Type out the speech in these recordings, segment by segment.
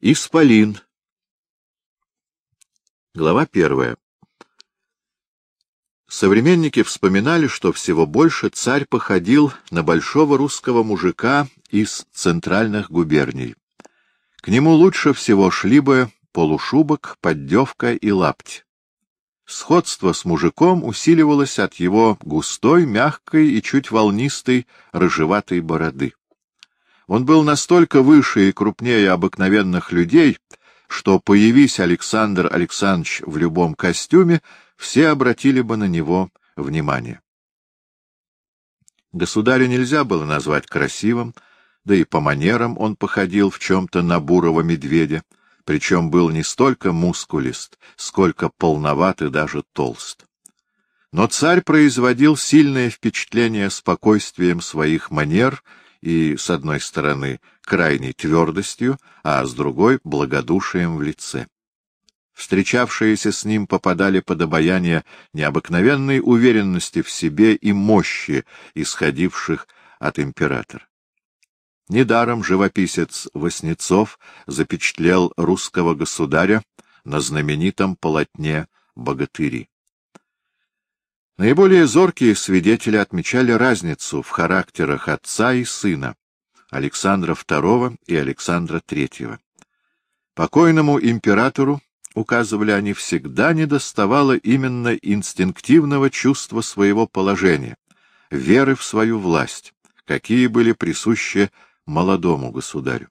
Исполин. Глава первая. Современники вспоминали, что всего больше царь походил на большого русского мужика из центральных губерний. К нему лучше всего шли бы полушубок, поддевка и лапть. Сходство с мужиком усиливалось от его густой, мягкой и чуть волнистой рыжеватой бороды. Он был настолько выше и крупнее обыкновенных людей, что, появись Александр Александрович в любом костюме, все обратили бы на него внимание. Государя нельзя было назвать красивым, да и по манерам он походил в чем-то на бурого медведя, причем был не столько мускулист, сколько полноват и даже толст. Но царь производил сильное впечатление спокойствием своих манер и, с одной стороны, крайней твердостью, а с другой — благодушием в лице. Встречавшиеся с ним попадали под обаяние необыкновенной уверенности в себе и мощи, исходивших от императора. Недаром живописец Васнецов запечатлел русского государя на знаменитом полотне «Богатыри». Наиболее зоркие свидетели отмечали разницу в характерах отца и сына, Александра II и Александра III. Покойному императору, указывали они, всегда недоставало именно инстинктивного чувства своего положения, веры в свою власть, какие были присущи молодому государю.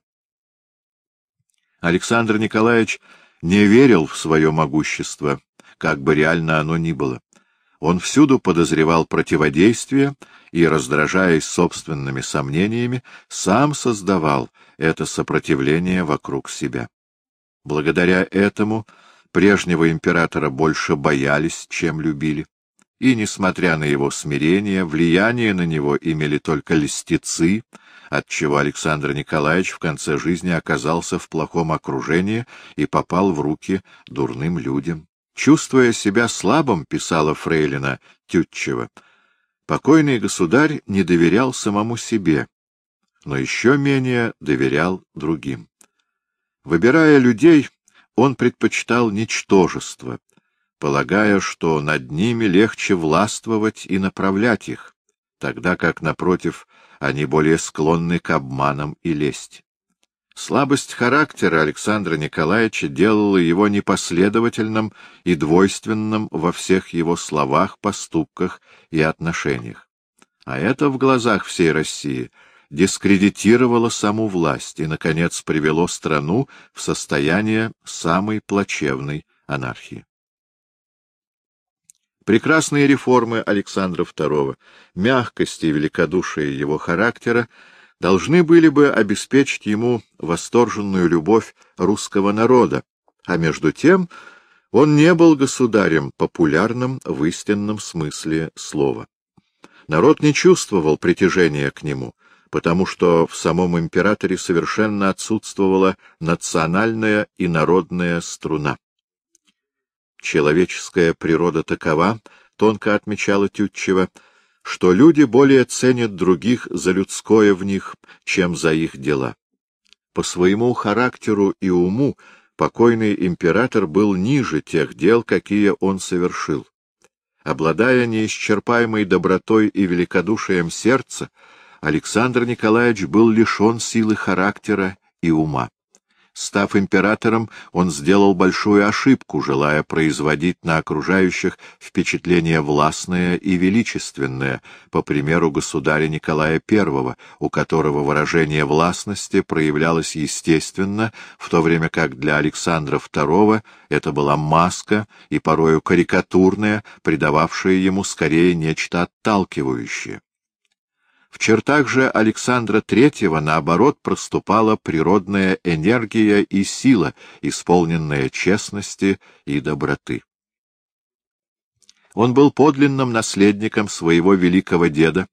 Александр Николаевич не верил в свое могущество, как бы реально оно ни было. Он всюду подозревал противодействие и, раздражаясь собственными сомнениями, сам создавал это сопротивление вокруг себя. Благодаря этому прежнего императора больше боялись, чем любили. И, несмотря на его смирение, влияние на него имели только льстецы, отчего Александр Николаевич в конце жизни оказался в плохом окружении и попал в руки дурным людям. Чувствуя себя слабым, писала Фрейлина Тютчева, покойный государь не доверял самому себе, но еще менее доверял другим. Выбирая людей, он предпочитал ничтожество, полагая, что над ними легче властвовать и направлять их, тогда как, напротив, они более склонны к обманам и лести. Слабость характера Александра Николаевича делала его непоследовательным и двойственным во всех его словах, поступках и отношениях. А это в глазах всей России дискредитировало саму власть и, наконец, привело страну в состояние самой плачевной анархии. Прекрасные реформы Александра II, мягкость и великодушие его характера — должны были бы обеспечить ему восторженную любовь русского народа, а между тем он не был государем, популярным в истинном смысле слова. Народ не чувствовал притяжения к нему, потому что в самом императоре совершенно отсутствовала национальная и народная струна. Человеческая природа такова, тонко отмечала Тютчева, — что люди более ценят других за людское в них, чем за их дела. По своему характеру и уму покойный император был ниже тех дел, какие он совершил. Обладая неисчерпаемой добротой и великодушием сердца, Александр Николаевич был лишен силы характера и ума. Став императором, он сделал большую ошибку, желая производить на окружающих впечатление властное и величественное, по примеру государя Николая I, у которого выражение властности проявлялось естественно, в то время как для Александра II это была маска и порою карикатурная, придававшая ему скорее нечто отталкивающее. В чертах же Александра III, наоборот, проступала природная энергия и сила, исполненная честности и доброты. Он был подлинным наследником своего великого деда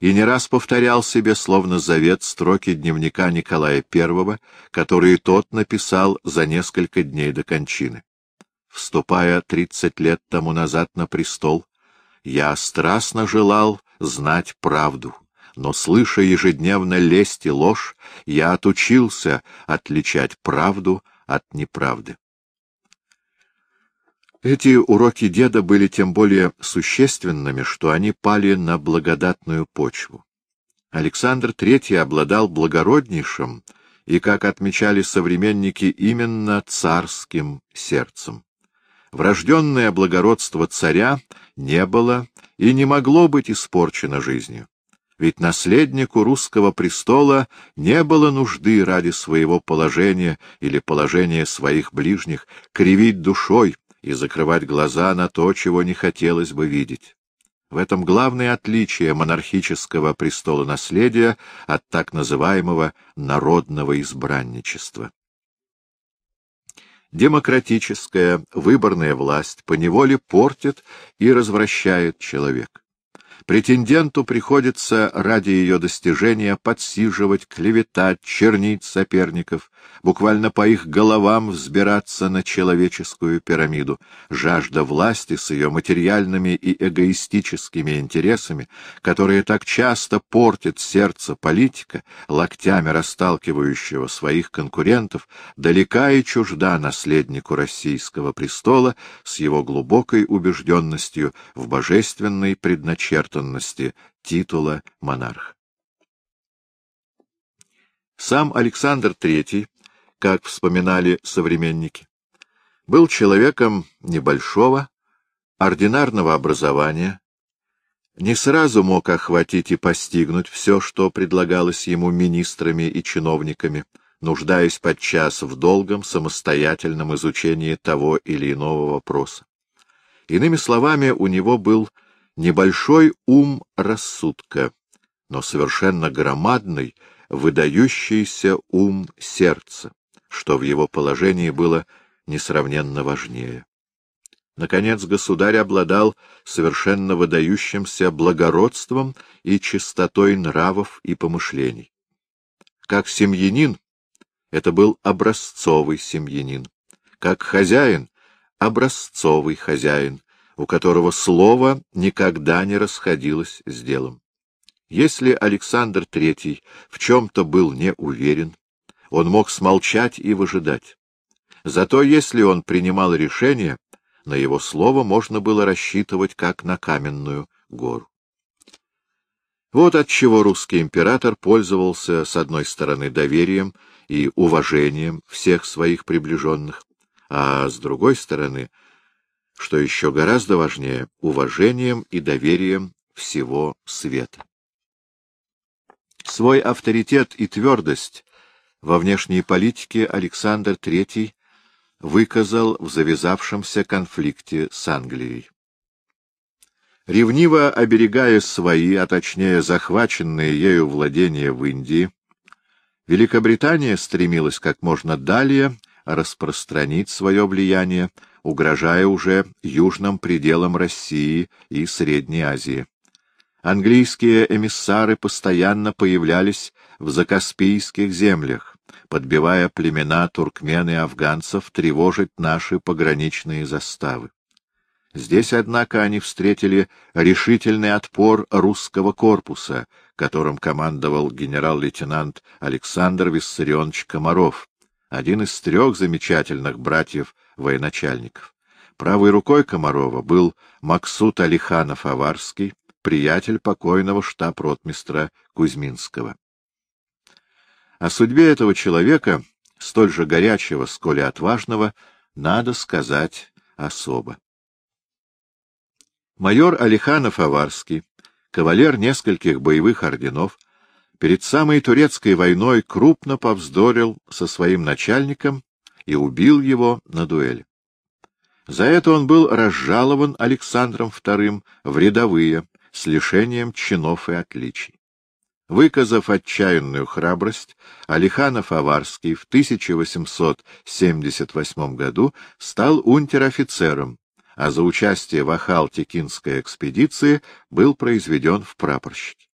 и не раз повторял себе, словно завет, строки дневника Николая I, которые тот написал за несколько дней до кончины. Вступая тридцать лет тому назад на престол, я страстно желал знать правду, но, слыша ежедневно лесть и ложь, я отучился отличать правду от неправды. Эти уроки деда были тем более существенными, что они пали на благодатную почву. Александр III обладал благороднейшим и, как отмечали современники, именно царским сердцем. Врожденное благородство царя не было и не могло быть испорчено жизнью. Ведь наследнику русского престола не было нужды ради своего положения или положения своих ближних кривить душой и закрывать глаза на то, чего не хотелось бы видеть. В этом главное отличие монархического престола наследия от так называемого народного избранничества. Демократическая выборная власть поневоле портит и развращает человека. Претенденту приходится ради ее достижения подсиживать, клеветать, чернить соперников, буквально по их головам взбираться на человеческую пирамиду. Жажда власти с ее материальными и эгоистическими интересами, которые так часто портит сердце политика, локтями расталкивающего своих конкурентов, далека и чужда наследнику российского престола с его глубокой убежденностью в божественной предначертанности собственности титула монарха. Сам Александр III, как вспоминали современники, был человеком небольшого, ординарного образования, не сразу мог охватить и постигнуть все, что предлагалось ему министрами и чиновниками, нуждаясь подчас в долгом самостоятельном изучении того или иного вопроса. Иными словами, у него был небольшой ум рассудка, но совершенно громадный, выдающийся ум сердца, что в его положении было несравненно важнее. Наконец, государь обладал совершенно выдающимся благородством и чистотой нравов и помышлений. Как семьянин, это был образцовый семьянин. Как хозяин — образцовый хозяин, у которого слово никогда не расходилось с делом. Если Александр III в чем-то был не уверен, он мог смолчать и выжидать. Зато если он принимал решение, на его слово можно было рассчитывать как на каменную гору. Вот отчего русский император пользовался, с одной стороны, доверием и уважением всех своих приближенных, а с другой стороны — что еще гораздо важнее, уважением и доверием всего света. Свой авторитет и твердость во внешней политике Александр III выказал в завязавшемся конфликте с Англией. Ревниво оберегая свои, а точнее захваченные ею владения в Индии, Великобритания стремилась как можно далее распространить свое влияние угрожая уже южным пределам России и Средней Азии. Английские эмиссары постоянно появлялись в закаспийских землях, подбивая племена туркмен и афганцев тревожить наши пограничные заставы. Здесь, однако, они встретили решительный отпор русского корпуса, которым командовал генерал-лейтенант Александр Виссарионович Комаров, один из трех замечательных братьев военачальников. Правой рукой Комарова был Максут Алиханов Аварский, приятель покойного штаб-ротмистра Кузьминского. О судьбе этого человека, столь же горячего, сколь и отважного, надо сказать особо. Майор Алиханов Аварский, кавалер нескольких боевых орденов, перед самой турецкой войной крупно повздорил со своим начальником и убил его на дуэли. За это он был разжалован Александром II в рядовые с лишением чинов и отличий. Выказав отчаянную храбрость, Алиханов Аварский в 1878 году стал унтер-офицером, а за участие в Ахал-Текинской экспедиции был произведен в прапорщики.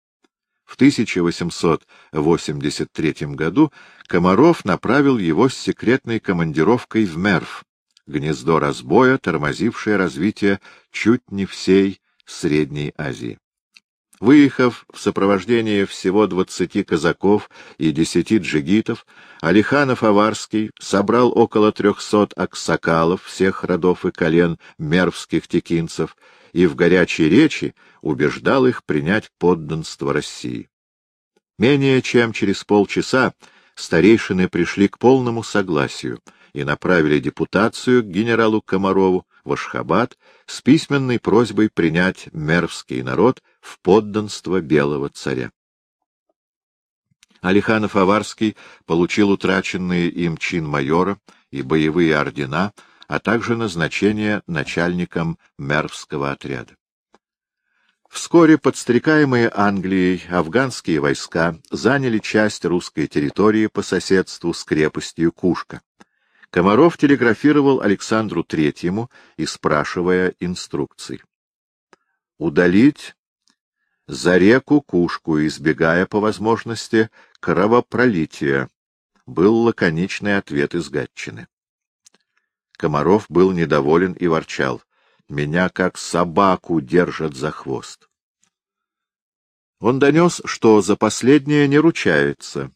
В 1883 году Комаров направил его с секретной командировкой в Мерв, гнездо разбоя, тормозившее развитие чуть не всей Средней Азии. Выехав в сопровождении всего двадцати казаков и десяти джигитов, Алиханов-Аварский собрал около трехсот аксакалов всех родов и колен мервских текинцев и в горячей речи убеждал их принять подданство России. Менее чем через полчаса старейшины пришли к полному согласию и направили депутацию к генералу Комарову в Ашхабад с письменной просьбой принять мервский народ в подданство белого царя. Алиханов-Аварский получил утраченные им чин майора и боевые ордена, а также назначение начальником мервского отряда. Вскоре подстрекаемые Англией афганские войска заняли часть русской территории по соседству с крепостью Кушка. Комаров телеграфировал Александру Третьему и спрашивая инструкций. Удалить за реку Кушку, избегая по возможности кровопролития, был лаконичный ответ из Гатчины. Комаров был недоволен и ворчал. Меня как собаку держат за хвост. Он донес, что за последнее не ручается,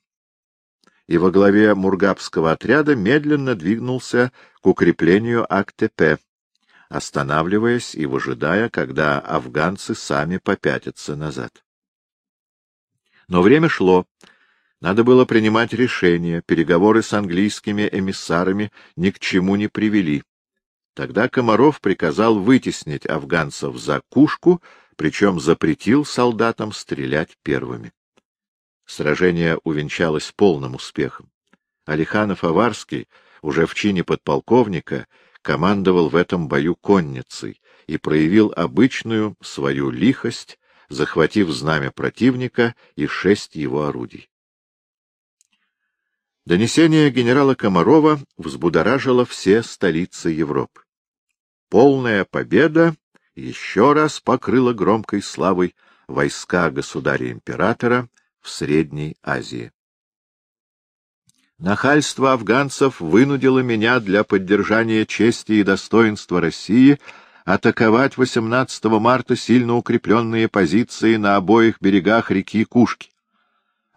и во главе мургабского отряда медленно двигнулся к укреплению АКТП, останавливаясь и выжидая, когда афганцы сами попятятся назад. Но время шло. Надо было принимать решение, переговоры с английскими эмиссарами ни к чему не привели. Тогда Комаров приказал вытеснить афганцев за кушку, причем запретил солдатам стрелять первыми. Сражение увенчалось полным успехом. Алиханов-Аварский, уже в чине подполковника, командовал в этом бою конницей и проявил обычную свою лихость, захватив знамя противника и шесть его орудий. Донесение генерала Комарова взбудоражило все столицы Европы. Полная победа еще раз покрыла громкой славой войска государя-императора в Средней Азии. Нахальство афганцев вынудило меня для поддержания чести и достоинства России атаковать 18 марта сильно укрепленные позиции на обоих берегах реки Кушки.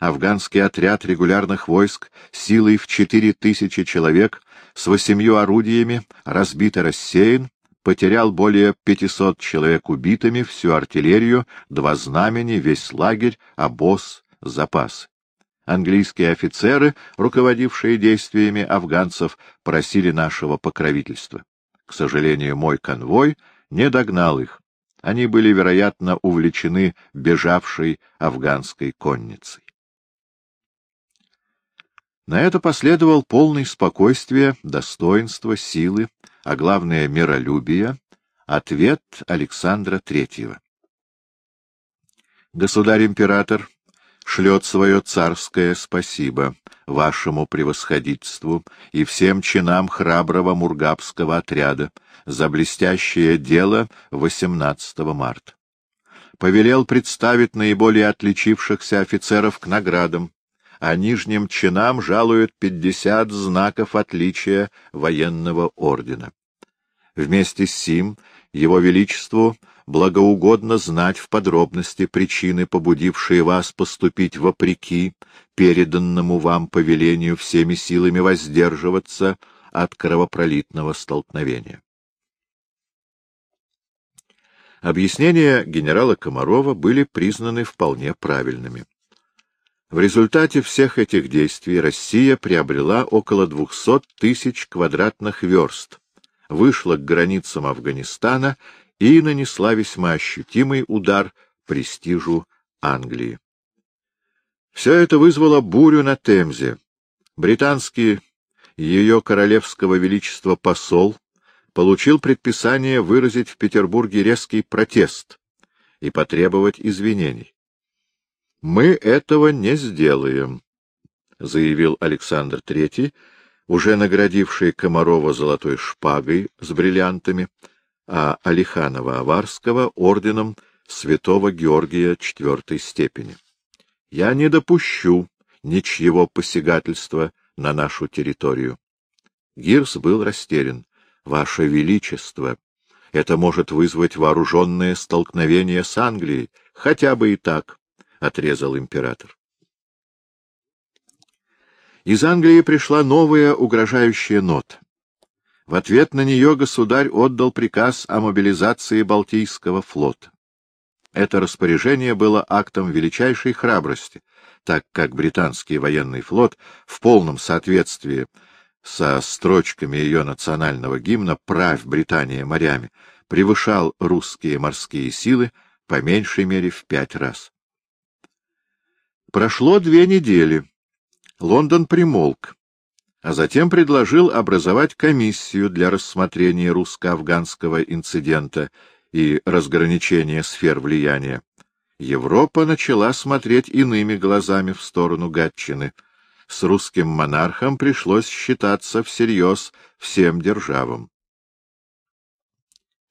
Афганский отряд регулярных войск силой в четыре тысячи человек с восемью орудиями разбит и рассеян, потерял более 500 человек убитыми, всю артиллерию, два знамени, весь лагерь, обоз, запасы. Английские офицеры, руководившие действиями афганцев, просили нашего покровительства. К сожалению, мой конвой не догнал их. Они были, вероятно, увлечены бежавшей афганской конницей. На это последовал полный спокойствие, достоинство, силы, а главное — миролюбие, ответ Александра Третьего. Государь-император шлет свое царское спасибо вашему превосходительству и всем чинам храброго мургабского отряда за блестящее дело 18 марта. Повелел представить наиболее отличившихся офицеров к наградам, а нижним чинам жалуют пятьдесят знаков отличия военного ордена. Вместе с сим его Величеству благоугодно знать в подробности причины, побудившие вас поступить вопреки переданному вам повелению всеми силами воздерживаться от кровопролитного столкновения. Объяснения генерала Комарова были признаны вполне правильными. В результате всех этих действий Россия приобрела около 200 тысяч квадратных верст, вышла к границам Афганистана и нанесла весьма ощутимый удар престижу Англии. Все это вызвало бурю на Темзе. Британский ее королевского величества посол получил предписание выразить в Петербурге резкий протест и потребовать извинений. Мы этого не сделаем, — заявил Александр III, уже наградивший Комарова золотой шпагой с бриллиантами, а Алиханова-Аварского орденом святого Георгия четвертой степени. Я не допущу ничьего посягательства на нашу территорию. Гирс был растерян. — Ваше Величество! Это может вызвать вооруженное столкновение с Англией, хотя бы и так, — отрезал император. Из Англии пришла новая угрожающая нота. В ответ на нее государь отдал приказ о мобилизации Балтийского флота. Это распоряжение было актом величайшей храбрости, так как британский военный флот в полном соответствии со строчками ее национального гимна «Правь Британия морями» превышал русские морские силы по меньшей мере в пять раз. Прошло две недели. Лондон примолк, а затем предложил образовать комиссию для рассмотрения русско-афганского инцидента и разграничения сфер влияния. Европа начала смотреть иными глазами в сторону Гатчины. С русским монархом пришлось считаться всерьез всем державам.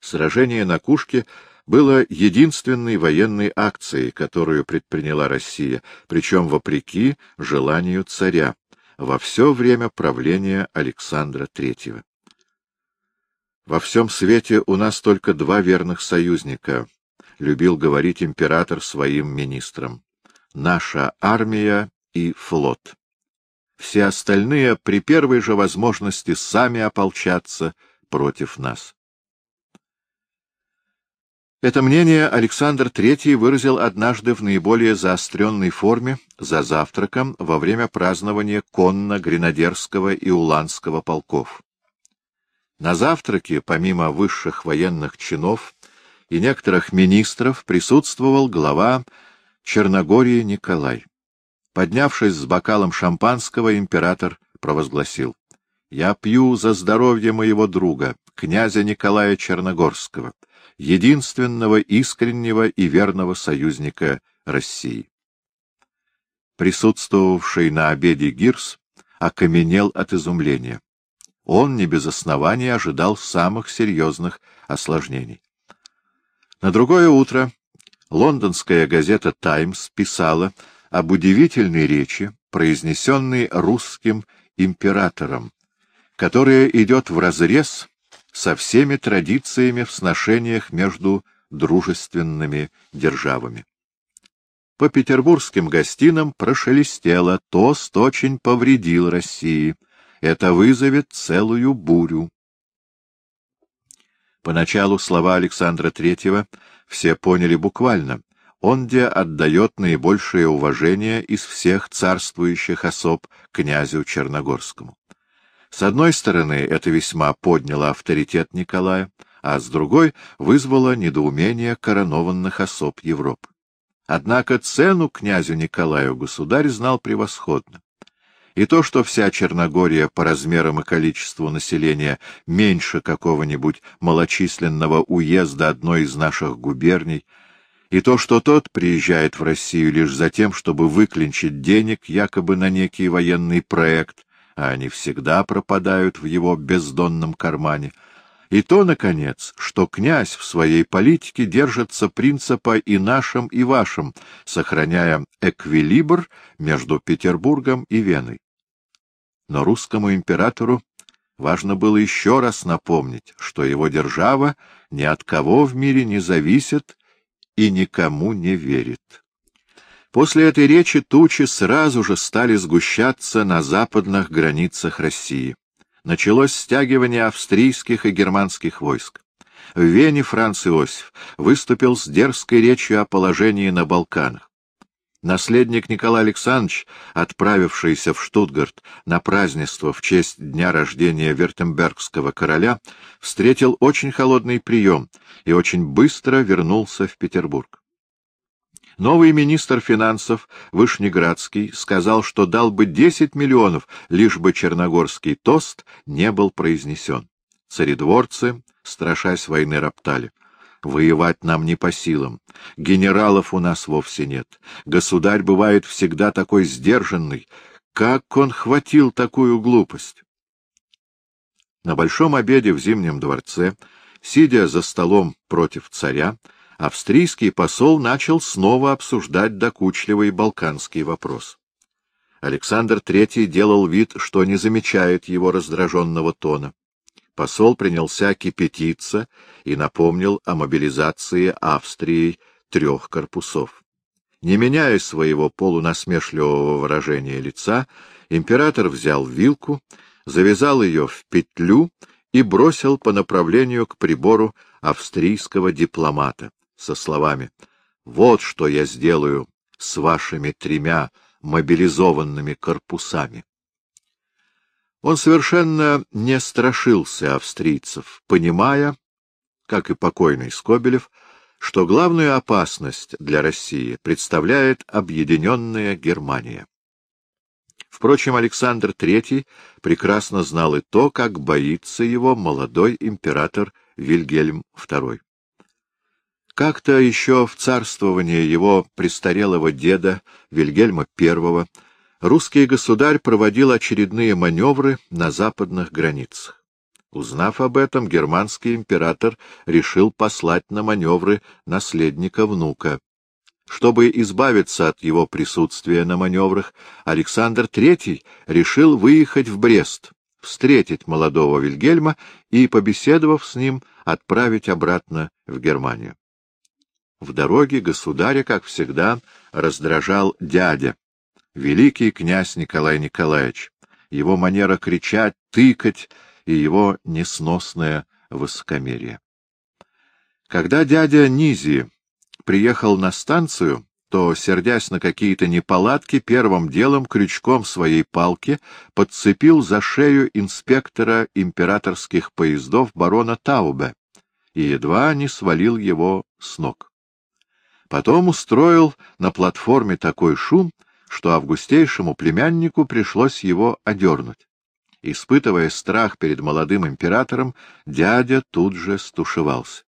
Сражение на Кушке было единственной военной акцией, которую предприняла Россия, причем вопреки желанию царя, во все время правления Александра III. «Во всем свете у нас только два верных союзника», — любил говорить император своим министрам. «Наша армия и флот. Все остальные при первой же возможности сами ополчатся против нас». Это мнение Александр III выразил однажды в наиболее заостренной форме за завтраком во время празднования конно-гренадерского и уланского полков. На завтраке, помимо высших военных чинов и некоторых министров, присутствовал глава Черногории Николай. Поднявшись с бокалом шампанского, император провозгласил «Я пью за здоровье моего друга, князя Николая Черногорского» единственного искреннего и верного союзника России. Присутствовавший на обеде Гирс окаменел от изумления. Он не без основания ожидал самых серьезных осложнений. На другое утро лондонская газета «Таймс» писала об удивительной речи, произнесенной русским императором, которая идет вразрез со всеми традициями в сношениях между дружественными державами. По петербургским гостинам прошелестело, тост очень повредил России. Это вызовет целую бурю. Поначалу слова Александра Третьего все поняли буквально. Он где отдает наибольшее уважение из всех царствующих особ князю Черногорскому. С одной стороны, это весьма подняло авторитет Николая, а с другой вызвало недоумение коронованных особ Европы. Однако цену князю Николаю государь знал превосходно. И то, что вся Черногория по размерам и количеству населения меньше какого-нибудь малочисленного уезда одной из наших губерний, и то, что тот приезжает в Россию лишь за тем, чтобы выклинчить денег якобы на некий военный проект, а они всегда пропадают в его бездонном кармане, и то, наконец, что князь в своей политике держится принципа и нашим, и вашим, сохраняя эквилибр между Петербургом и Веной. Но русскому императору важно было еще раз напомнить, что его держава ни от кого в мире не зависит и никому не верит. После этой речи тучи сразу же стали сгущаться на западных границах России. Началось стягивание австрийских и германских войск. В Вене Франц Иосиф выступил с дерзкой речью о положении на Балканах. Наследник Николай Александрович, отправившийся в Штутгарт на празднество в честь дня рождения Вертембергского короля, встретил очень холодный прием и очень быстро вернулся в Петербург. Новый министр финансов Вышнеградский сказал, что дал бы 10 миллионов, лишь бы черногорский тост не был произнесен. Царедворцы, страшась войны, роптали. Воевать нам не по силам. Генералов у нас вовсе нет. Государь бывает всегда такой сдержанный. Как он хватил такую глупость? На большом обеде в Зимнем дворце, сидя за столом против царя, австрийский посол начал снова обсуждать докучливый балканский вопрос. Александр III делал вид, что не замечает его раздраженного тона. посол принялся кипятиться и напомнил о мобилизации Австрии трех корпусов. Не меняя своего полунасмешливого выражения лица, император взял вилку, завязал ее в петлю и бросил по направлению к прибору австрийского дипломата со словами «Вот что я сделаю с вашими тремя мобилизованными корпусами». Он совершенно не страшился австрийцев, понимая, как и покойный Скобелев, что главную опасность для России представляет объединенная Германия. Впрочем, Александр III прекрасно знал и то, как боится его молодой император Вильгельм II. Как-то еще в царствовании его престарелого деда Вильгельма I русский государь проводил очередные маневры на западных границах. Узнав об этом, германский император решил послать на маневры наследника внука. Чтобы избавиться от его присутствия на маневрах, Александр III решил выехать в Брест, встретить молодого Вильгельма и, побеседовав с ним, отправить обратно в Германию. В дороге государя, как всегда, раздражал дядя, великий князь Николай Николаевич, его манера кричать, тыкать и его несносное высокомерие. Когда дядя Низи приехал на станцию, то, сердясь на какие-то неполадки, первым делом крючком своей палки подцепил за шею инспектора императорских поездов барона Таубе и едва не свалил его с ног. Потом устроил на платформе такой шум, что августейшему племяннику пришлось его одернуть. Испытывая страх перед молодым императором, дядя тут же стушевался.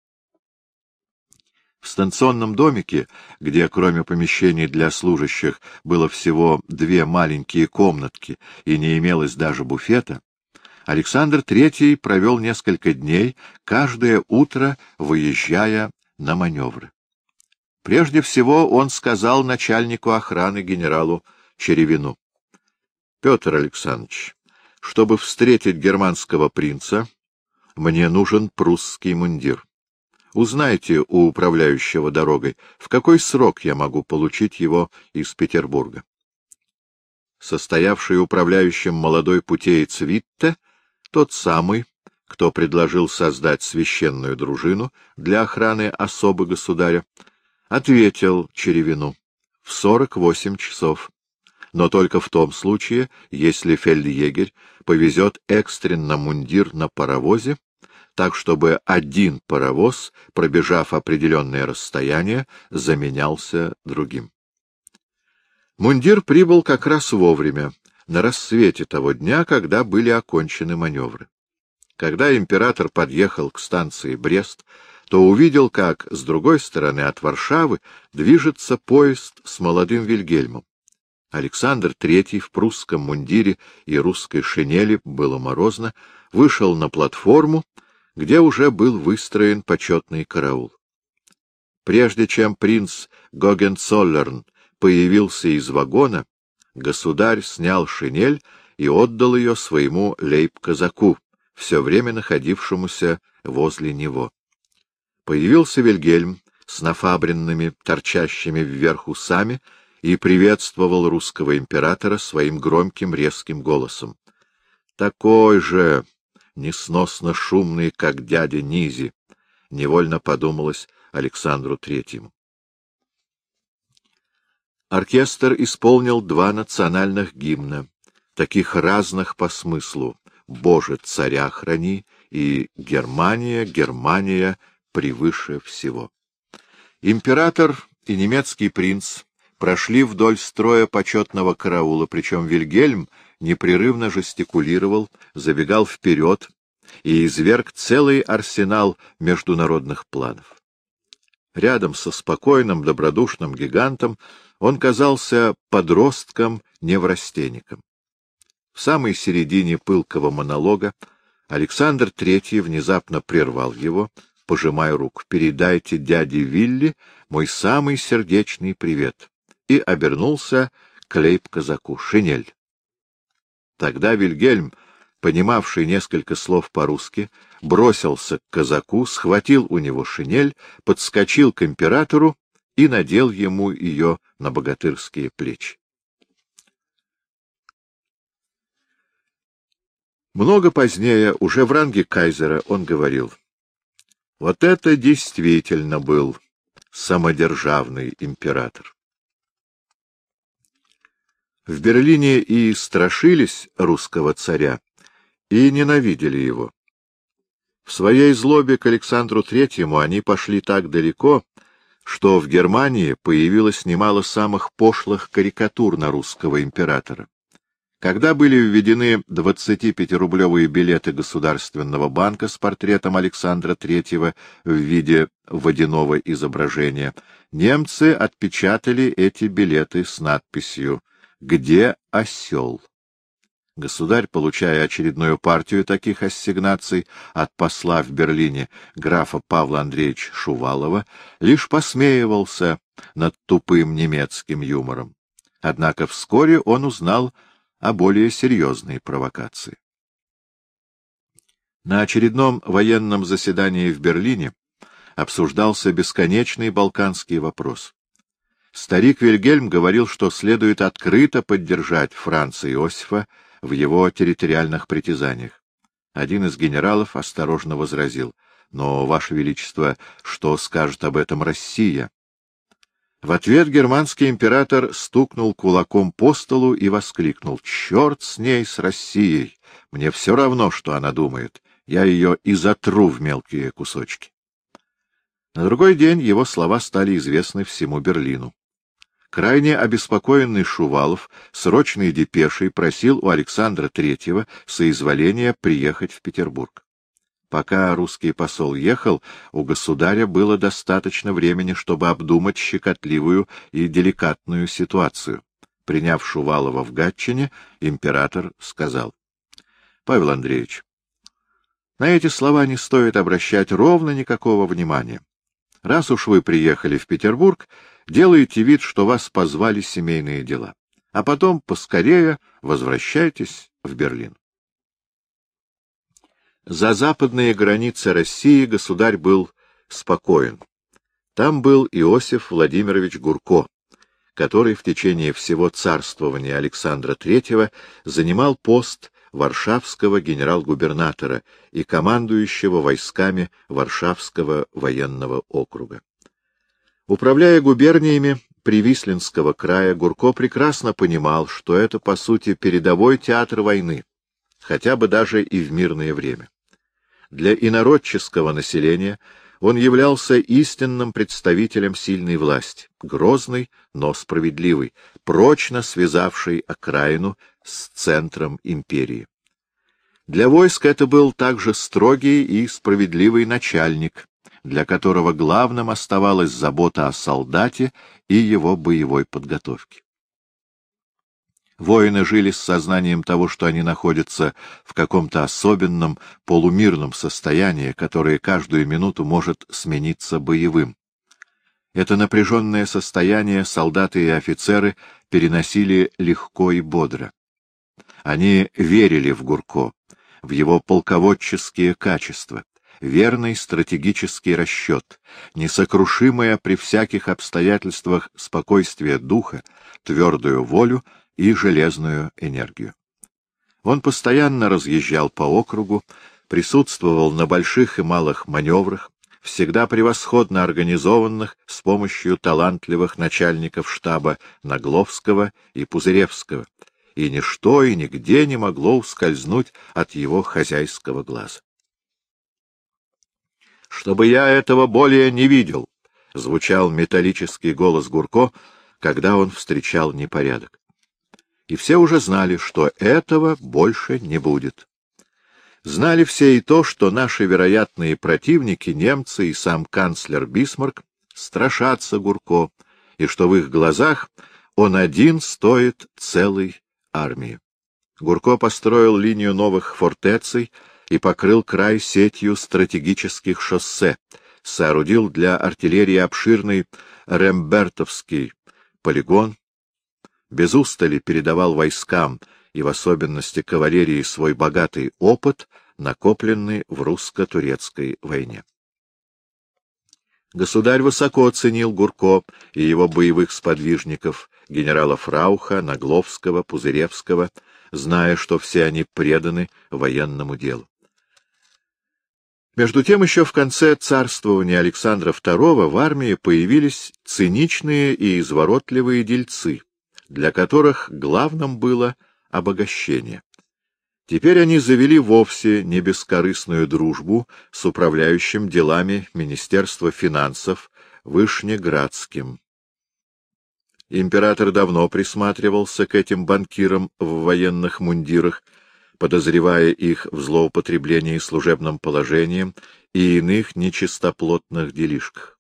В станционном домике, где кроме помещений для служащих было всего две маленькие комнатки и не имелось даже буфета, Александр III провел несколько дней, каждое утро выезжая на маневры. Прежде всего он сказал начальнику охраны генералу Черевину. — Петр Александрович, чтобы встретить германского принца, мне нужен прусский мундир. Узнайте у управляющего дорогой, в какой срок я могу получить его из Петербурга. Состоявший управляющим молодой путеец Витте, тот самый, кто предложил создать священную дружину для охраны особы государя, ответил Черевину в сорок восемь часов, но только в том случае, если фельдъегерь повезет экстренно мундир на паровозе, так чтобы один паровоз, пробежав определенное расстояние, заменялся другим. Мундир прибыл как раз вовремя, на рассвете того дня, когда были окончены маневры. Когда император подъехал к станции Брест, то увидел, как с другой стороны от Варшавы движется поезд с молодым Вильгельмом. Александр III в прусском мундире и русской шинели, было морозно, вышел на платформу, где уже был выстроен почетный караул. Прежде чем принц Гогенцоллерн появился из вагона, государь снял шинель и отдал ее своему лейб-казаку, все время находившемуся возле него. Появился Вильгельм с нафабренными, торчащими вверх усами и приветствовал русского императора своим громким резким голосом. Такой же несносно шумный, как дядя Низи, невольно подумалось Александру Третьему. Оркестр исполнил два национальных гимна, таких разных по смыслу «Боже, царя храни» и «Германия, Германия, превыше всего. Император и немецкий принц прошли вдоль строя почетного караула, причем Вильгельм непрерывно жестикулировал, забегал вперед и изверг целый арсенал международных планов. Рядом со спокойным, добродушным гигантом он казался подростком-неврастенником. В самой середине пылкого монолога Александр Третий внезапно прервал его, пожимая руку. «Передайте дяде Вилли мой самый сердечный привет». И обернулся к лейб-казаку. «Шинель». Тогда Вильгельм, понимавший несколько слов по-русски, бросился к казаку, схватил у него шинель, подскочил к императору и надел ему ее на богатырские плечи. Много позднее, уже в ранге кайзера, он говорил, «Вот это действительно был самодержавный император». В Берлине и страшились русского царя, и ненавидели его. В своей злобе к Александру Третьему они пошли так далеко, что в Германии появилось немало самых пошлых карикатур на русского императора. Когда были введены 25-рублевые билеты Государственного банка с портретом Александра III в виде водяного изображения, немцы отпечатали эти билеты с надписью где осел? Государь, получая очередную партию таких ассигнаций от посла в Берлине графа Павла Андреевича Шувалова, лишь посмеивался над тупым немецким юмором. Однако вскоре он узнал о более серьезной провокации. На очередном военном заседании в Берлине обсуждался бесконечный балканский вопрос. Старик Вильгельм говорил, что следует открыто поддержать Франца Иосифа в его территориальных притязаниях. Один из генералов осторожно возразил, «Но, Ваше Величество, что скажет об этом Россия?» В ответ германский император стукнул кулаком по столу и воскликнул, «Черт с ней, с Россией! Мне все равно, что она думает. Я ее и затру в мелкие кусочки». На другой день его слова стали известны всему Берлину. Крайне обеспокоенный Шувалов срочной депешей просил у Александра Третьего соизволения приехать в Петербург. Пока русский посол ехал, у государя было достаточно времени, чтобы обдумать щекотливую и деликатную ситуацию. Приняв Шувалова в Гатчине, император сказал, — Павел Андреевич, на эти слова не стоит обращать ровно никакого внимания. Раз уж вы приехали в Петербург, делаете вид, что вас позвали семейные дела, а потом поскорее возвращайтесь в Берлин. За западные границы России государь был спокоен. Там был Иосиф Владимирович Гурко, который в течение всего царствования Александра III занимал пост варшавского генерал-губернатора и командующего войсками Варшавского военного округа. Управляя губерниями Привислинского края, Гурко прекрасно понимал, что это, по сути, передовой театр войны, хотя бы даже и в мирное время. Для инородческого населения он являлся истинным представителем сильной власти, грозной, но справедливой, прочно связавшей окраину с центром империи. Для войск это был также строгий и справедливый начальник, для которого главным оставалась забота о солдате и его боевой подготовке. Воины жили с сознанием того, что они находятся в каком-то особенном полумирном состоянии, которое каждую минуту может смениться боевым. Это напряженное состояние солдаты и офицеры переносили легко и бодро. Они верили в Гурко, в его полководческие качества, верный стратегический расчет, несокрушимое при всяких обстоятельствах спокойствие духа, твердую волю и железную энергию. Он постоянно разъезжал по округу, присутствовал на больших и малых маневрах, всегда превосходно организованных с помощью талантливых начальников штаба Нагловского и Пузыревского, и ничто и нигде не могло ускользнуть от его хозяйского глаза чтобы я этого более не видел, — звучал металлический голос Гурко, когда он встречал непорядок. И все уже знали, что этого больше не будет. Знали все и то, что наши вероятные противники, немцы и сам канцлер Бисмарк, страшатся Гурко, и что в их глазах он один стоит целой армии. Гурко построил линию новых фортеций, и покрыл край сетью стратегических шоссе, соорудил для артиллерии обширный Рембертовский полигон, без устали передавал войскам и в особенности кавалерии свой богатый опыт, накопленный в русско-турецкой войне. Государь высоко оценил Гурко и его боевых сподвижников, генералов Рауха, Нагловского, Пузыревского, зная, что все они преданы военному делу. Между тем, еще в конце царствования Александра II в армии появились циничные и изворотливые дельцы, для которых главным было обогащение. Теперь они завели вовсе не бескорыстную дружбу с управляющим делами Министерства финансов Вышнеградским. Император давно присматривался к этим банкирам в военных мундирах, подозревая их в злоупотреблении служебным положением и иных нечистоплотных делишках.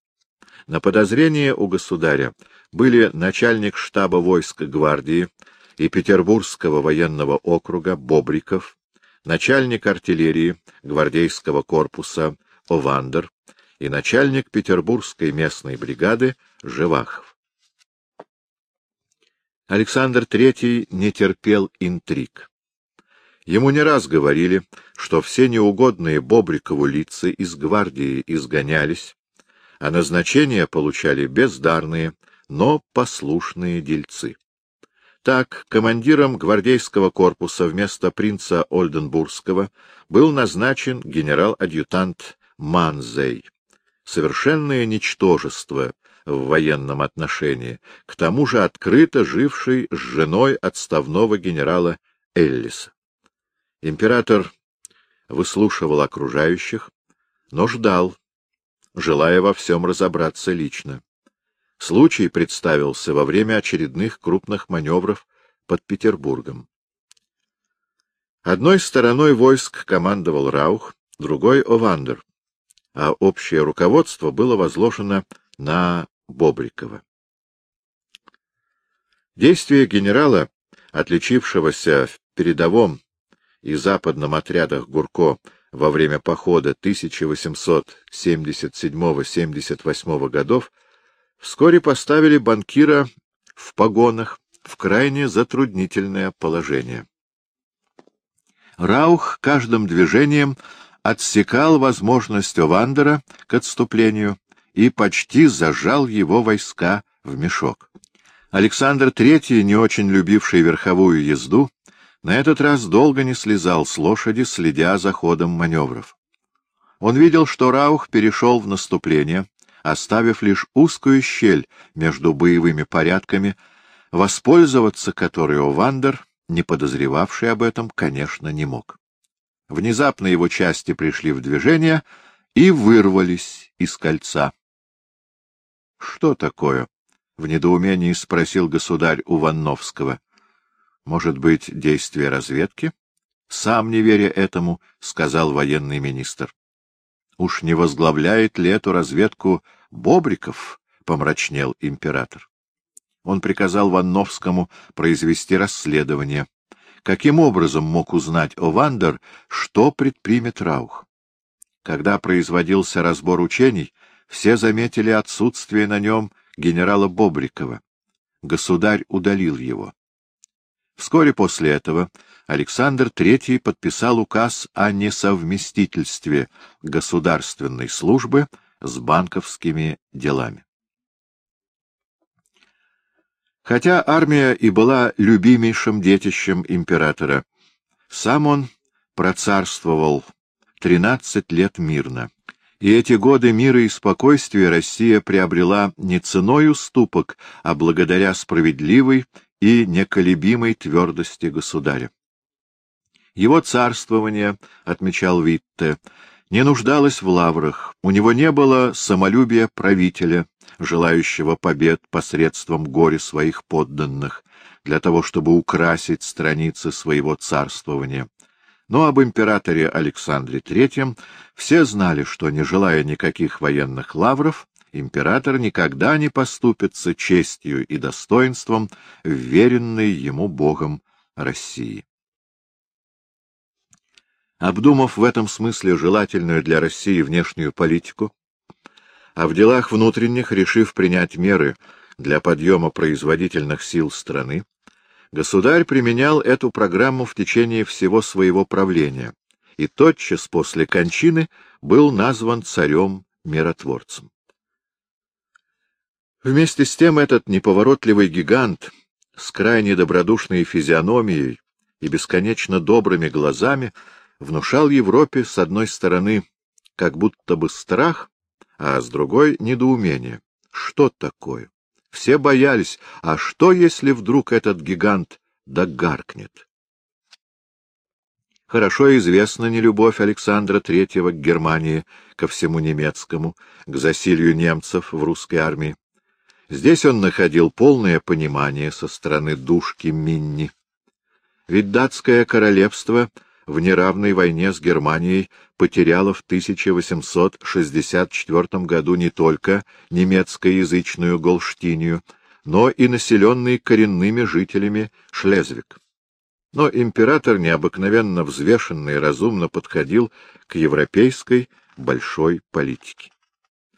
На подозрение у государя были начальник штаба войск гвардии, и Петербургского военного округа Бобриков, начальник артиллерии гвардейского корпуса Овандер и начальник Петербургской местной бригады Живахов. Александр III не терпел интриг. Ему не раз говорили, что все неугодные Бобрикову лица из гвардии изгонялись, а назначения получали бездарные, но послушные дельцы. Так, командиром гвардейского корпуса вместо принца Ольденбургского был назначен генерал-адъютант Манзей. Совершенное ничтожество в военном отношении, к тому же открыто живший с женой отставного генерала Эллиса. Император выслушивал окружающих, но ждал, желая во всем разобраться лично. Случай представился во время очередных крупных маневров под Петербургом. Одной стороной войск командовал Раух, другой — Овандер, а общее руководство было возложено на Бобрикова. Действия генерала, отличившегося в передовом и западном отрядах Гурко во время похода 1877-78 годов, вскоре поставили банкира в погонах в крайне затруднительное положение. Раух каждым движением отсекал возможность Овандера к отступлению и почти зажал его войска в мешок. Александр III, не очень любивший верховую езду, на этот раз долго не слезал с лошади, следя за ходом маневров. Он видел, что Раух перешел в наступление, оставив лишь узкую щель между боевыми порядками, воспользоваться которой Овандер, не подозревавший об этом, конечно, не мог. Внезапно его части пришли в движение и вырвались из кольца. — Что такое? — в недоумении спросил государь у Ванновского. — Может быть, действие разведки? — Сам не веря этому, — сказал военный министр. Уж не возглавляет ли эту разведку Бобриков? — помрачнел император. Он приказал Ванновскому произвести расследование. Каким образом мог узнать Овандер, что предпримет Раух? Когда производился разбор учений, все заметили отсутствие на нем генерала Бобрикова. Государь удалил его. Вскоре после этого Александр III подписал указ о несовместительстве государственной службы с банковскими делами. Хотя армия и была любимейшим детищем императора, сам он процарствовал 13 лет мирно. И эти годы мира и спокойствия Россия приобрела не ценой уступок, а благодаря справедливой и неколебимой твердости государя. Его царствование, — отмечал Витте, — не нуждалось в лаврах, у него не было самолюбия правителя, желающего побед посредством горя своих подданных, для того, чтобы украсить страницы своего царствования. Но об императоре Александре III все знали, что, не желая никаких военных лавров, император никогда не поступится честью и достоинством, вверенной ему Богом России. Обдумав в этом смысле желательную для России внешнюю политику, а в делах внутренних решив принять меры для подъема производительных сил страны, Государь применял эту программу в течение всего своего правления и тотчас после кончины был назван царем-миротворцем. Вместе с тем этот неповоротливый гигант с крайне добродушной физиономией и бесконечно добрыми глазами внушал Европе, с одной стороны, как будто бы страх, а с другой — недоумение. Что такое? Все боялись, а что, если вдруг этот гигант догаркнет? Хорошо известна нелюбовь Александра III к Германии, ко всему немецкому, к засилию немцев в русской армии. Здесь он находил полное понимание со стороны душки Минни. Ведь датское королевство в неравной войне с Германией потеряло в 1864 году не только немецкоязычную Голштинию, но и населенный коренными жителями Шлезвик. Но император необыкновенно взвешенно и разумно подходил к европейской большой политике.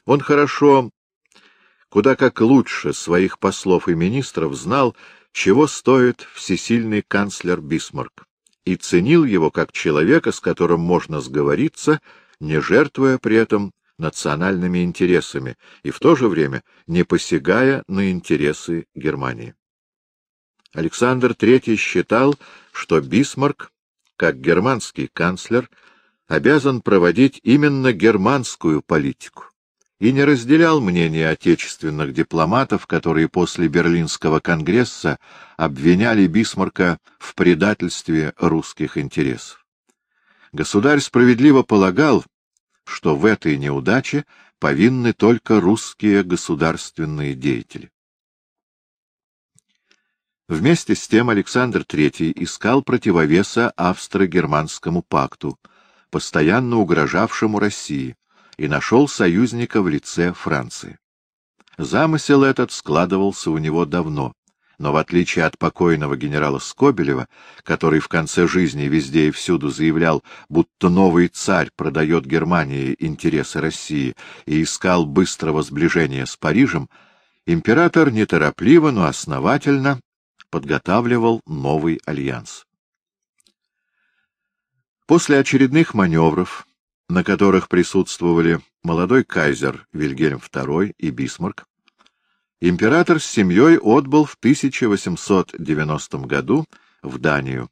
Он хорошо, куда как лучше своих послов и министров знал, чего стоит всесильный канцлер Бисмарк, и ценил его как человека, с которым можно сговориться, не жертвуя при этом национальными интересами и в то же время не посягая на интересы Германии. Александр III считал, что Бисмарк, как германский канцлер, обязан проводить именно германскую политику, и не разделял мнение отечественных дипломатов, которые после Берлинского конгресса обвиняли Бисмарка в предательстве русских интересов. Государь справедливо полагал, что в этой неудаче повинны только русские государственные деятели. Вместе с тем Александр III искал противовеса австро-германскому пакту, постоянно угрожавшему России, и нашел союзника в лице Франции. Замысел этот складывался у него давно, но в отличие от покойного генерала Скобелева, который в конце жизни везде и всюду заявлял, будто новый царь продает Германии интересы России и искал быстрого сближения с Парижем, император неторопливо, но основательно подготавливал новый альянс. После очередных маневров, на которых присутствовали молодой кайзер Вильгельм II и Бисмарк, император с семьей отбыл в 1890 году в Данию.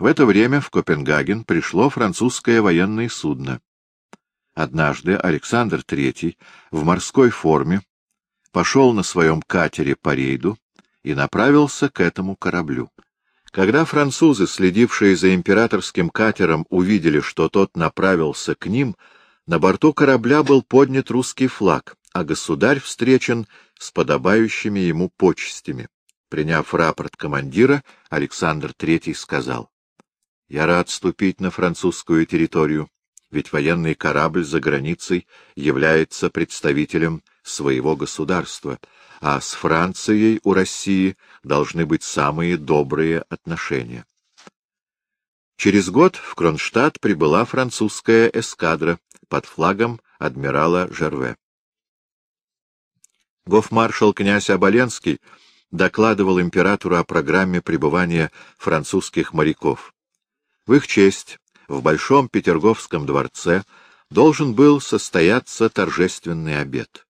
В это время в Копенгаген пришло французское военное судно. Однажды Александр III в морской форме пошел на своем катере по рейду и направился к этому кораблю. Когда французы, следившие за императорским катером, увидели, что тот направился к ним, на борту корабля был поднят русский флаг, а государь встречен с подобающими ему почестями. Приняв рапорт командира, Александр III сказал, — Я рад ступить на французскую территорию, ведь военный корабль за границей является представителем своего государства, а с Францией у России должны быть самые добрые отношения. Через год в Кронштадт прибыла французская эскадра под флагом адмирала Жерве. Гофмаршал князь Оболенский докладывал императору о программе пребывания французских моряков. В их честь в Большом Петерговском дворце должен был состояться торжественный обед. —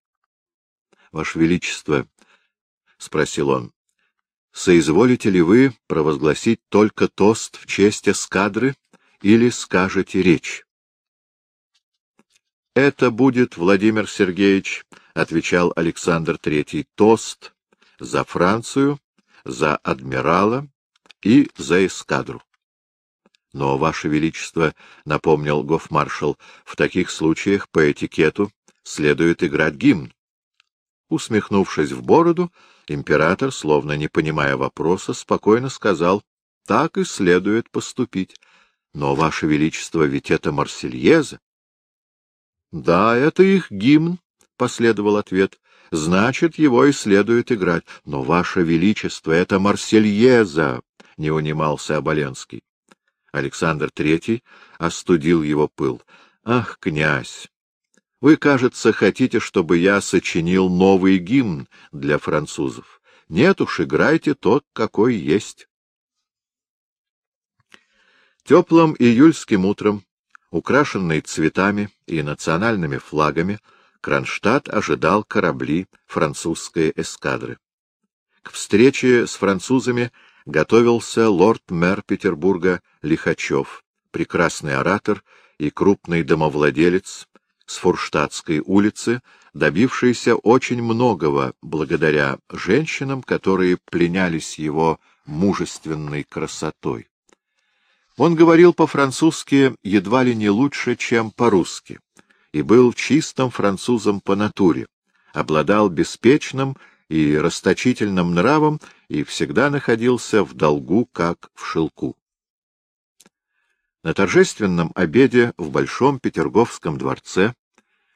Ваше Величество, — спросил он, — соизволите ли вы провозгласить только тост в честь эскадры или скажете речь? — Это будет, Владимир Сергеевич, — отвечал Александр Третий, — тост за Францию, за адмирала и за эскадру. — Но, Ваше Величество, — напомнил гофмаршал, — в таких случаях по этикету следует играть гимн. Усмехнувшись в бороду, император, словно не понимая вопроса, спокойно сказал, — так и следует поступить. Но, Ваше Величество, ведь это Марсельеза. — Да, это их гимн, — последовал ответ. — Значит, его и следует играть. Но, Ваше Величество, это Марсельеза, — не унимался Оболенский. Александр Третий остудил его пыл. — Ах, князь! Вы, кажется, хотите, чтобы я сочинил новый гимн для французов. Нет уж, играйте тот, какой есть. Теплым июльским утром, украшенный цветами и национальными флагами, Кронштадт ожидал корабли французской эскадры. К встрече с французами готовился лорд-мэр Петербурга Лихачев, прекрасный оратор и крупный домовладелец с Фурштадтской улицы, добившийся очень многого благодаря женщинам, которые пленялись его мужественной красотой. Он говорил по-французски едва ли не лучше, чем по-русски, и был чистым французом по натуре, обладал беспечным и расточительным нравом и всегда находился в долгу, как в шелку. На торжественном обеде в Большом Петерговском дворце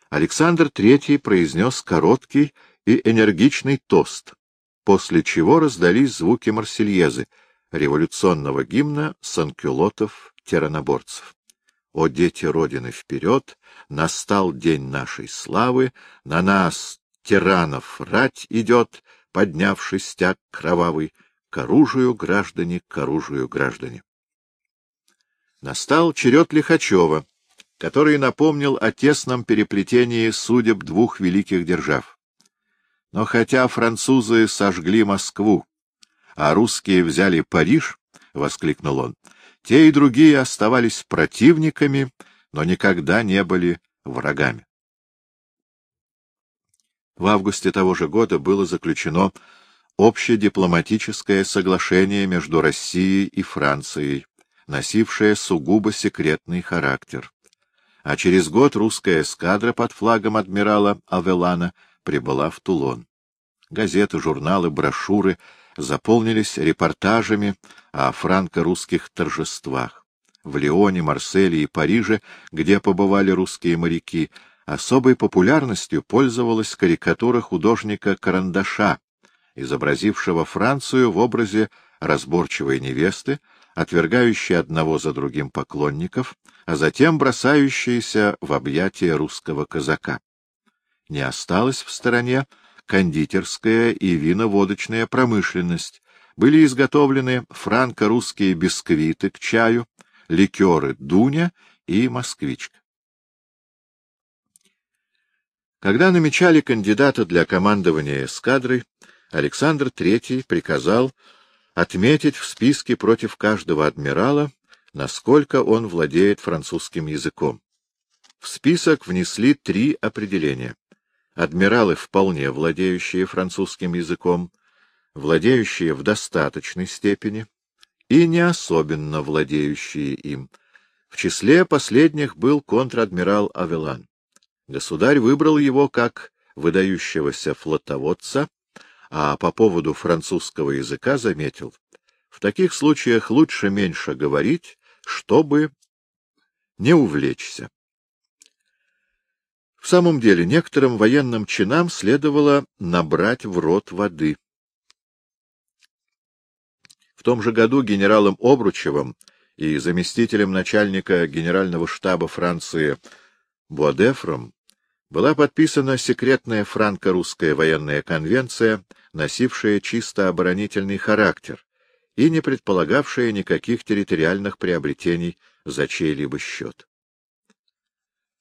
Александр III произнес короткий и энергичный тост, после чего раздались звуки Марсельезы, революционного гимна санкюлотов-тираноборцев. «О, дети Родины, вперед! Настал день нашей славы! На нас, тиранов, рать идет, поднявший стяг кровавый! К оружию, граждане, к оружию, граждане!» Настал черед Лихачева, который напомнил о тесном переплетении судеб двух великих держав. Но хотя французы сожгли Москву, а русские взяли Париж, — воскликнул он, — те и другие оставались противниками, но никогда не были врагами. В августе того же года было заключено общедипломатическое соглашение между Россией и Францией, носившее сугубо секретный характер а через год русская эскадра под флагом адмирала Авелана прибыла в Тулон. Газеты, журналы, брошюры заполнились репортажами о франко-русских торжествах. В Лионе, Марселе и Париже, где побывали русские моряки, особой популярностью пользовалась карикатура художника Карандаша, изобразившего Францию в образе разборчивой невесты, отвергающей одного за другим поклонников, а затем бросающиеся в объятия русского казака. Не осталась в стороне кондитерская и виноводочная промышленность, были изготовлены франко-русские бисквиты к чаю, ликеры «Дуня» и «Москвичка». Когда намечали кандидата для командования эскадрой, Александр III приказал отметить в списке против каждого адмирала насколько он владеет французским языком. В список внесли три определения. Адмиралы, вполне владеющие французским языком, владеющие в достаточной степени и не особенно владеющие им. В числе последних был контр-адмирал Авелан. Государь выбрал его как выдающегося флотоводца, а по поводу французского языка заметил, в таких случаях лучше меньше говорить, чтобы не увлечься. В самом деле, некоторым военным чинам следовало набрать в рот воды. В том же году генералом Обручевым и заместителем начальника генерального штаба Франции Буадефром была подписана секретная франко-русская военная конвенция, носившая чисто оборонительный характер, и не предполагавшая никаких территориальных приобретений за чей-либо счет.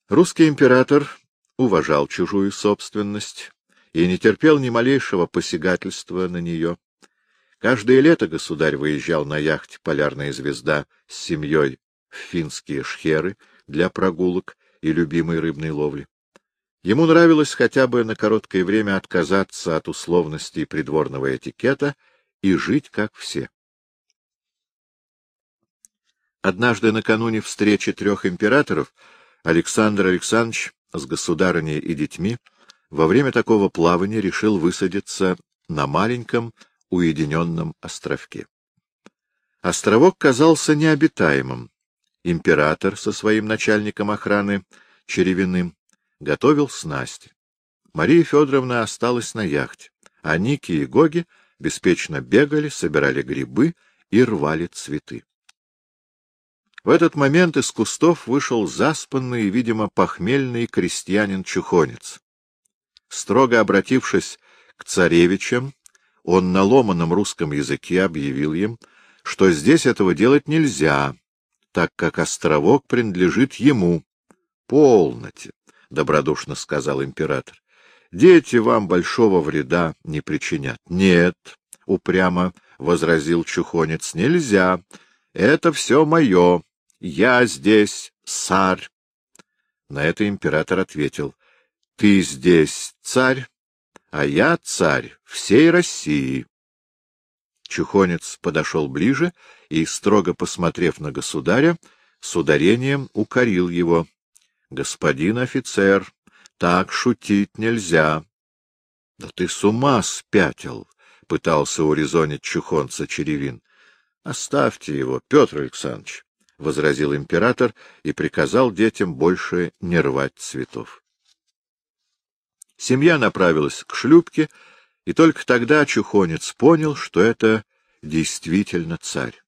Русский император уважал чужую собственность и не терпел ни малейшего посягательства на нее. Каждое лето государь выезжал на яхте «Полярная звезда» с семьей в финские шхеры для прогулок и любимой рыбной ловли. Ему нравилось хотя бы на короткое время отказаться от условностей придворного этикета и жить как все. Однажды накануне встречи трех императоров Александр Александрович с государыней и детьми во время такого плавания решил высадиться на маленьком уединенном островке. Островок казался необитаемым. Император со своим начальником охраны, Черевиным, готовил снасти. Мария Федоровна осталась на яхте, а Ники и Гоги беспечно бегали, собирали грибы и рвали цветы. В этот момент из кустов вышел заспанный, видимо, похмельный крестьянин-чухонец. Строго обратившись к царевичам, он на ломаном русском языке объявил им, что здесь этого делать нельзя, так как островок принадлежит ему. — Полноте, — добродушно сказал император. — Дети вам большого вреда не причинят. — Нет, — упрямо возразил чухонец, — нельзя. Это все мое. Я здесь царь. На это император ответил. — Ты здесь царь, а я царь всей России. Чухонец подошел ближе и, строго посмотрев на государя, с ударением укорил его. — Господин офицер, так шутить нельзя. — Да ты с ума спятил! — пытался урезонить чухонца Черевин. — Оставьте его, Петр Александрович, — возразил император и приказал детям больше не рвать цветов. Семья направилась к шлюпке, и только тогда Чухонец понял, что это действительно царь.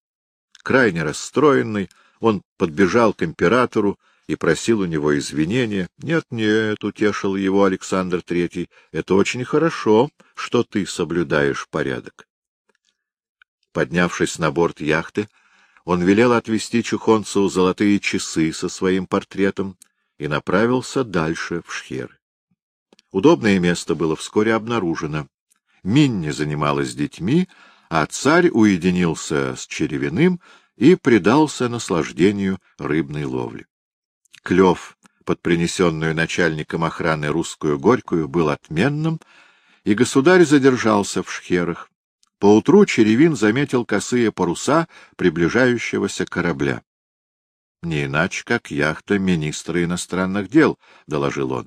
Крайне расстроенный, он подбежал к императору и просил у него извинения. «Нет, нет», — утешил его Александр Третий, — «это очень хорошо, что ты соблюдаешь порядок». Поднявшись на борт яхты, он велел отвезти Чухонцу золотые часы со своим портретом и направился дальше в Шхеры. Удобное место было вскоре обнаружено. Минни занималась детьми, а царь уединился с черевиным и предался наслаждению рыбной ловли. Клев под принесенную начальником охраны русскую горькую был отменным, и государь задержался в шхерах. Поутру Черевин заметил косые паруса приближающегося корабля. — Не иначе, как яхта министра иностранных дел, — доложил он.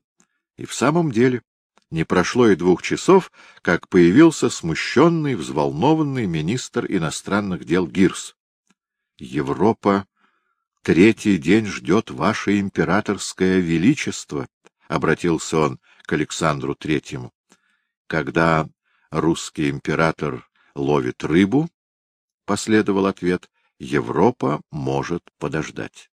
И в самом деле не прошло и двух часов, как появился смущенный, взволнованный министр иностранных дел Гирс. Европа третий день ждет ваше императорское величество, — обратился он к Александру Третьему. Когда русский император ловит рыбу, — последовал ответ, — Европа может подождать.